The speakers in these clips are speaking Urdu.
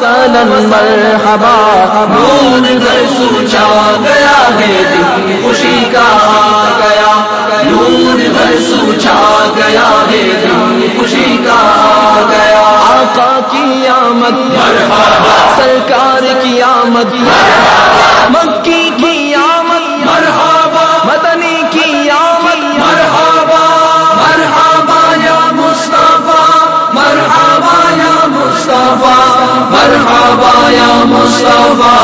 سلن مرحبا نور گھر سوچا گیا ہے دن خوشی کا گیا نور گھر سوچا گیا ہے دن خوشی کا گیا آقا کی آمد، مرحبا۔ سرکار کی آمد مکی کی مرحبا یا مصطفیٰ،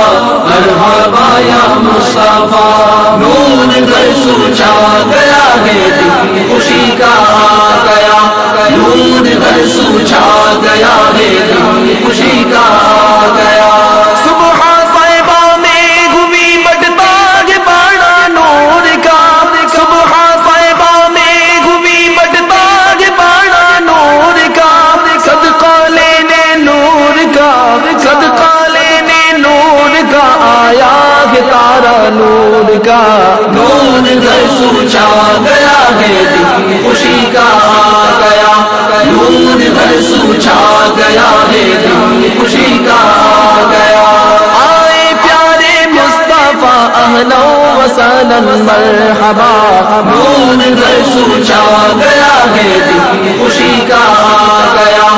مرحبا یا مصطفیٰ، نون گھر سوچا گیا ہے دن خوشی کا گیا نون گھر سوچا گیا ہے دن خوشی کا اہلا وسہلا مرحبا نور گھر سوچا گیا ہے دن خوشی کا آ گیا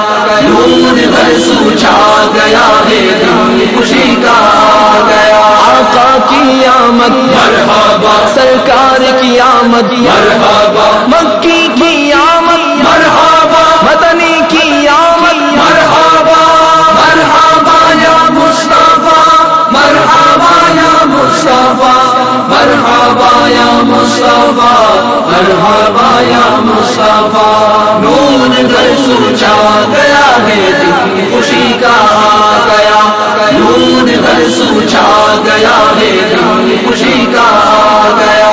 نور گھر سوچا گیا ہے دن خوشی کا آ گیا آقا کی آمد، مرحبا۔ سرکار کی آمد، مرحبا۔ خوشی کا گیا نون گھر سوچا گیا ہے دن خوشی کا آ گیا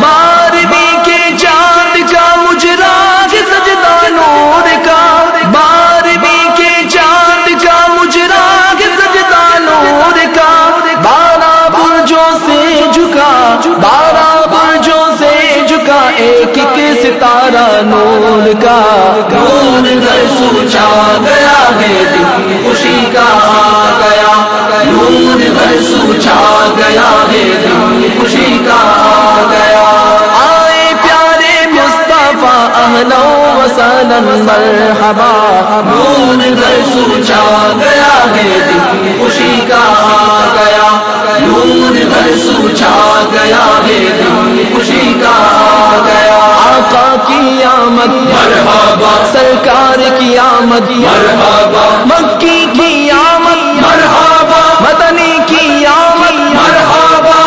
بارہویں کے چاند کا مجرا سجدہ نور کا۔ بارہویں کے چاند کا مجرا سجدہ نور کا۔ بارہ برجوں سے جھکا، بارہ برجوں سے جھکا، ایک ایک ستارہ نور کا۔ نون گھر سوچا گیا ہے دن خوشی کا آ گیا نون گھر سوچا گیا ہے دن خوشی کا آ گیا آئے پیارے مصطفیٰ، اہلا وسہلا مرحبا۔ نون گھر سوچا گیا ہے دن خوشی کا آ گیا نون گھر سوچا گیا آمد. مرحبا. سرکار کی آمد. مرحبا. مکی کی آمد. مرحبا. مدنی کی آمد. مرحبا.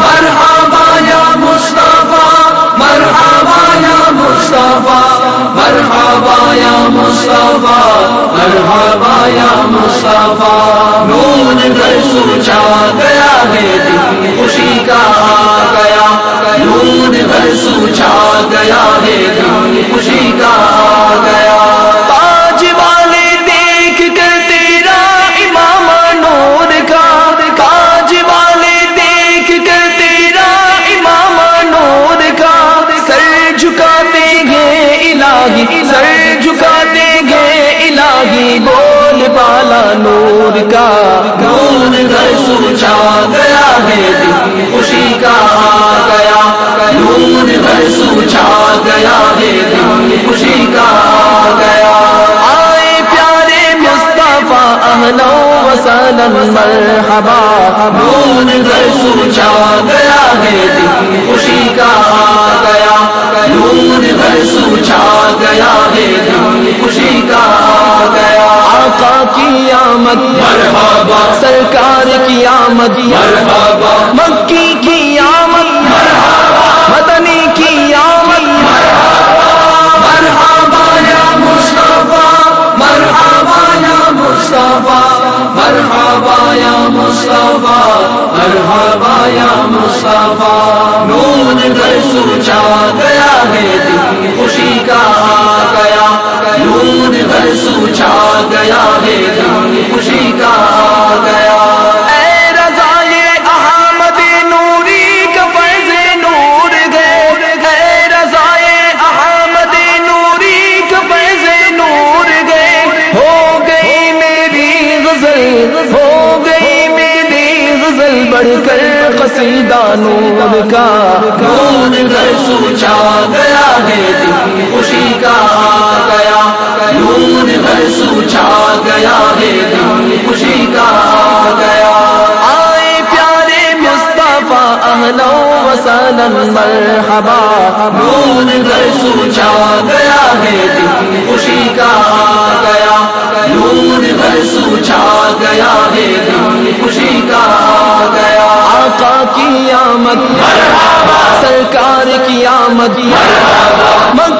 مرحبا یا مصطفیٰ. مرحبا یا مصطفیٰ. مرحبا یا مصطفیٰ. مرحبا یا مصطفیٰ. نون گھر سوچا گیا ہے دن خوشی کا آ گیا نون گھر سوچا گیا ہے دن خوشی کا آ گیا تاج والے دیکھ کر تیرا امام نور کا۔ تاج والے دیکھ کر تیرا امام نور کا۔ سر جھکاتے گے الہی، سر جھکاتے گے الہی، بول بالا نور کا۔ نون سوچا گیا ہے دن خوشی کا آ گیا۔ نون گھر سوچا گیا ہے دن خوشی کا آ گیا۔ آئے پیارے مصطفیٰ وسہلا مرحبا۔ گھر سوچا گیا ہے دن خوشی کا آ گیا۔ نون گھر سوچا گیا ہے دن خوشی کا آ گیا۔ آقا کی آمد۔ مرحبا۔ سرکار کی آمد مکی کی آمد مدنی کی آمد مرحبا یا مصطفیٰ مرحبا یا مصطفیٰ مرحبا یا مصطفیٰ مرحبا یا مصطفیٰ نون گھر سوچا گیا ہے دن خوشی کا گیا نون گھر سوچا گیا ہے دن خوشی کا قصیدہ نور کا نور گھر سوچا گیا ہے دن خوشی کا آ گیا نور گھر سوچا گیا ہے دن خوشی کا آ گیا آئے پیارے مصطفیٰ اہلو وسلم مرحبا۔ نور گھر سوچا گیا ہے دن خوشی کا آ گیا نور گھر سوچا گیا ہے دن خوشی کا من